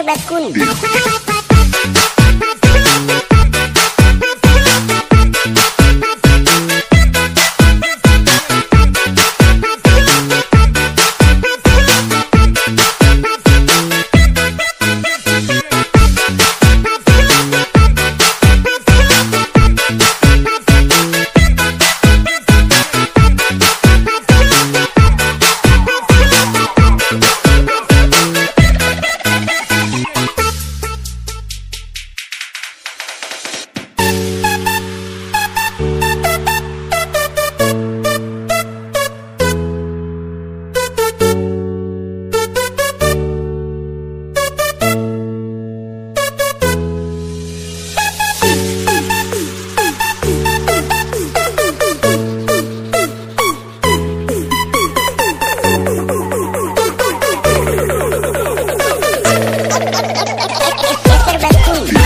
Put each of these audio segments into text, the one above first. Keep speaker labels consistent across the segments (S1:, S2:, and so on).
S1: serba kun. Serba kun.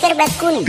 S1: Serba kun.